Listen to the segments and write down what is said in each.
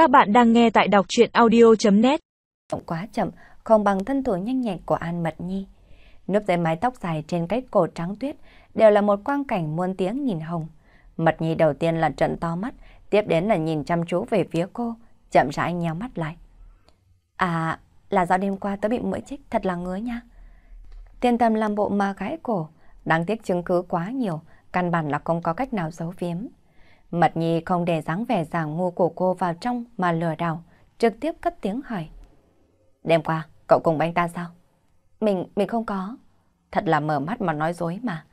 Các bạn đang nghe tại đọc chuyện audio.net Quá chậm, không bằng thân thủ nhanh nhẹn của An Mật Nhi. Núp dưới mái tóc dài trên cái cổ trắng tuyết đều là một quang cảnh muôn tiếng nhìn hồng. Mật Nhi đầu tiên là trận to mắt, tiếp đến là nhìn chăm chú về phía cô, chậm rãi nhéo mắt lại. À, là do đêm qua tớ bị mũi chích, thật là ngứa nha. Tiên tâm làm bộ mà gái cổ, đáng tiếc chứng cứ quá nhiều, căn bản là không có cách nào giấu giếm. Mật Nhi không để dáng vẻ giả ngu của cô vào trong mà lừa đảo, trực tiếp cất tiếng hỏi. Đêm qua, cậu cùng anh ta sao? Mình, mình không có. Thật là mở mắt mà nói dối mà.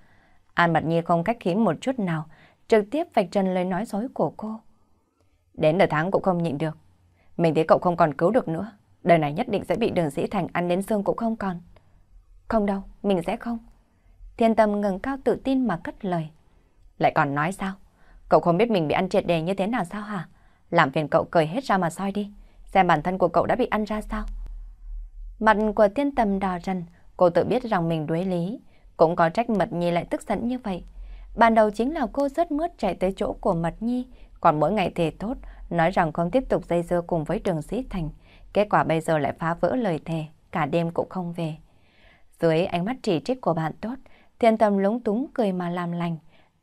An Mật Nhi không cách khí một chút nào, trực tiếp vạch trần lời nói dối của cô. Đến nửa tháng cũng không nhịn được. Mình thấy cậu không còn cứu được nữa. Đời này nhất định sẽ bị đường sĩ thành ăn đến xương cũng không còn. Không đâu, mình sẽ không. Thiên tâm ngừng cao tự tin mà cất lời. Lại còn nói sao? Cậu không biết mình bị ăn triệt đề như thế nào sao hả? Làm phiền cậu cười hết ra mà soi đi. Xem bản thân của cậu đã bị ăn ra sao? Mặt của tiên tâm đỏ rần, cô tự biết rằng mình đuối lý. Cũng có trách Mật Nhi lại tức giận như vậy. Ban đầu chính là cô rất mướt chạy tới chỗ của Mật Nhi. Còn mỗi ngày thề tốt, nói rằng không tiếp tục dây dưa cùng với Trường sĩ thành. Kết quả bây giờ lại phá vỡ lời thề, cả đêm cũng không về. Dưới ánh mắt chỉ trích của bạn tốt, thiên tâm lúng túng cười mà làm lành.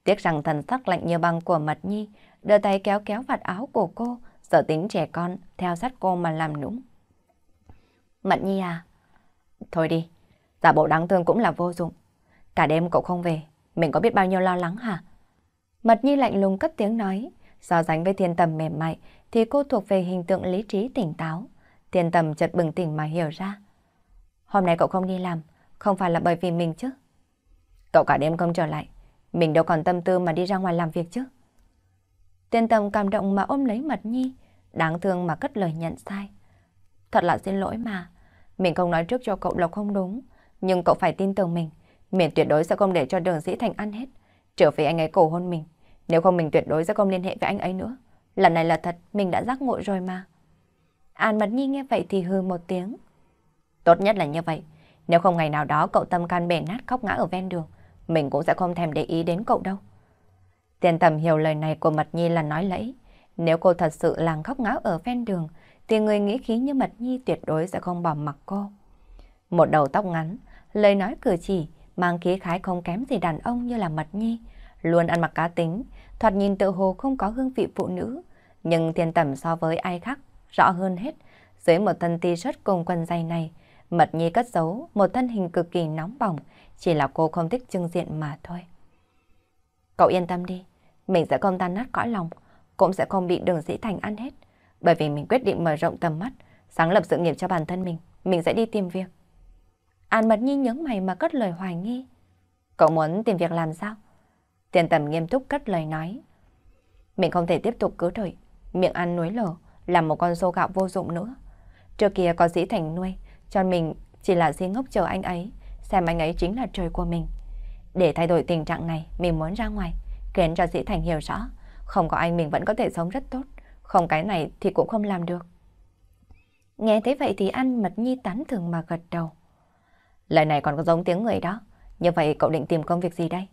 Tiếc rằng thần sắc lạnh như băng của Mật Nhi, đưa tay kéo kéo vạt áo của cô, sợ tính trẻ con, theo sát cô mà làm nũng. Mật Nhi à? Thôi đi, giả bộ đáng thương cũng là vô dụng. Cả đêm cậu không về, mình có biết bao nhiêu lo lắng hả? Mật Nhi lạnh lùng cất tiếng nói, so sánh với thiên tầm mềm mại thì cô thuộc về hình tượng lý trí tỉnh táo. Thiên tầm chợt bừng tỉnh mà hiểu ra. Hôm nay cậu không đi làm, không phải là bởi vì mình chứ. Cậu cả đêm không trở lại, mình đâu còn tâm tư mà đi ra ngoài làm việc chứ. Tiên tầm cảm động mà ôm lấy Mật Nhi, đáng thương mà cất lời nhận sai. Thật là xin lỗi mà, mình không nói trước cho cậu là không đúng, nhưng cậu phải tin tưởng mình, mình tuyệt đối sẽ không để cho đường sĩ thành ăn hết, trở về anh ấy cầu hôn mình, nếu không mình tuyệt đối sẽ không liên hệ với anh ấy nữa. Lần này là thật, mình đã giác ngộ rồi mà. An Mật Nhi nghe vậy thì hư một tiếng. Tốt nhất là như vậy, nếu không ngày nào đó cậu tâm can bể nát khóc ngã ở ven đường, mình cũng sẽ không thèm để ý đến cậu đâu. Tiền tầm hiểu lời này của Mật Nhi là nói lẫy. Nếu cô thật sự làng khóc ngáo ở ven đường, thì người nghĩ khí như Mật Nhi tuyệt đối sẽ không bỏ mặc cô. Một đầu tóc ngắn, lời nói cử chỉ, mang khí khái không kém gì đàn ông như là Mật Nhi, luôn ăn mặc cá tính, thoạt nhìn tự hồ không có hương vị phụ nữ, nhưng tiền tầm so với ai khác, rõ hơn hết. Dưới một thân t-shirt cùng quần dày này, Mật Nhi cất giấu một thân hình cực kỳ nóng bỏng, chỉ là cô không thích trưng diện mà thôi. Cậu yên tâm đi, mình sẽ không tan nát cõi lòng, cũng sẽ không bị đường sĩ thành ăn hết. Bởi vì mình quyết định mở rộng tầm mắt, sáng lập sự nghiệp cho bản thân mình, mình sẽ đi tìm việc. An Mật Nhi nhớ mày mà cất lời hoài nghi. Cậu muốn tìm việc làm sao? Tiền tầm nghiêm túc cất lời nói. Mình không thể tiếp tục cứ đợi, miệng ăn núi lở, làm một con sâu gạo vô dụng nữa. Trước kia có sĩ thành nuôi, cho mình chỉ là si ngốc chờ anh ấy, xem anh ấy chính là trời của mình. Để thay đổi tình trạng này, mình muốn ra ngoài, khiến cho Dĩ thành hiểu rõ, không có anh mình vẫn có thể sống rất tốt, không cái này thì cũng không làm được. Nghe thế vậy thì anh Mật Nhi tán thường mà gật đầu. Lời này còn có giống tiếng người đó, như vậy cậu định tìm công việc gì đây?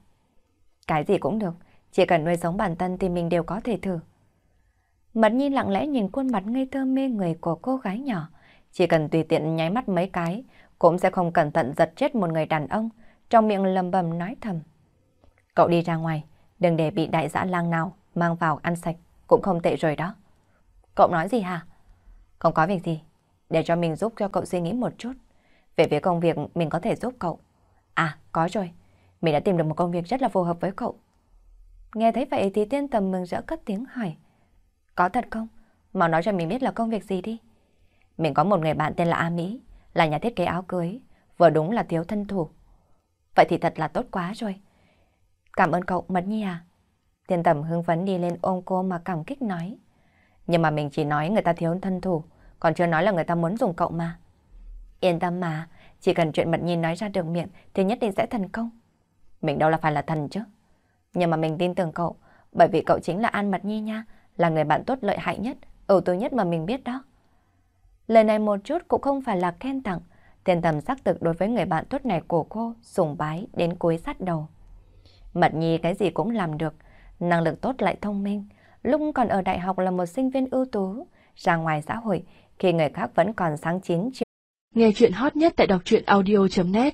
Cái gì cũng được, chỉ cần nuôi sống bản thân thì mình đều có thể thử. Mật Nhi lặng lẽ nhìn khuôn mặt ngây thơ mê người của cô gái nhỏ, chỉ cần tùy tiện nháy mắt mấy cái, cũng sẽ không cẩn thận giật chết một người đàn ông, trong miệng lầm bầm nói thầm. Cậu đi ra ngoài, đừng để bị đại dã lang nào mang vào ăn sạch, cũng không tệ rồi đó. Cậu nói gì hả? Không có việc gì, để cho mình giúp cho cậu suy nghĩ một chút. Về phía công việc mình có thể giúp cậu. À, có rồi, mình đã tìm được một công việc rất là phù hợp với cậu. Nghe thấy vậy thì tiên tầm mừng rỡ cất tiếng hỏi. Có thật không? mà nói cho mình biết là công việc gì đi. Mình có một người bạn tên là A Mỹ, là nhà thiết kế áo cưới, vừa đúng là thiếu thân thủ. Vậy thì thật là tốt quá rồi. Cảm ơn cậu, Mật Nhi à. Thiên tầm hưng phấn đi lên ôm cô mà cảm kích nói. Nhưng mà mình chỉ nói người ta thiếu thân thủ, còn chưa nói là người ta muốn dùng cậu mà. Yên tâm mà, chỉ cần chuyện Mật Nhi nói ra được miệng thì nhất định sẽ thành công. Mình đâu là phải là thần chứ. Nhưng mà mình tin tưởng cậu, bởi vì cậu chính là An Mật Nhi nha, là người bạn tốt lợi hại nhất, ưu tú nhất mà mình biết đó. Lời này một chút cũng không phải là khen tặng, thiên tầm xác thực đối với người bạn tốt này của cô, sùng bái đến cuối sát đầu. Mật Nhi cái gì cũng làm được, năng lực tốt lại thông minh, lúc còn ở đại học là một sinh viên ưu tú, ra ngoài xã hội, khi người khác vẫn còn sáng chín. Nghe chuyện hot nhất tại đọc truyện audio.net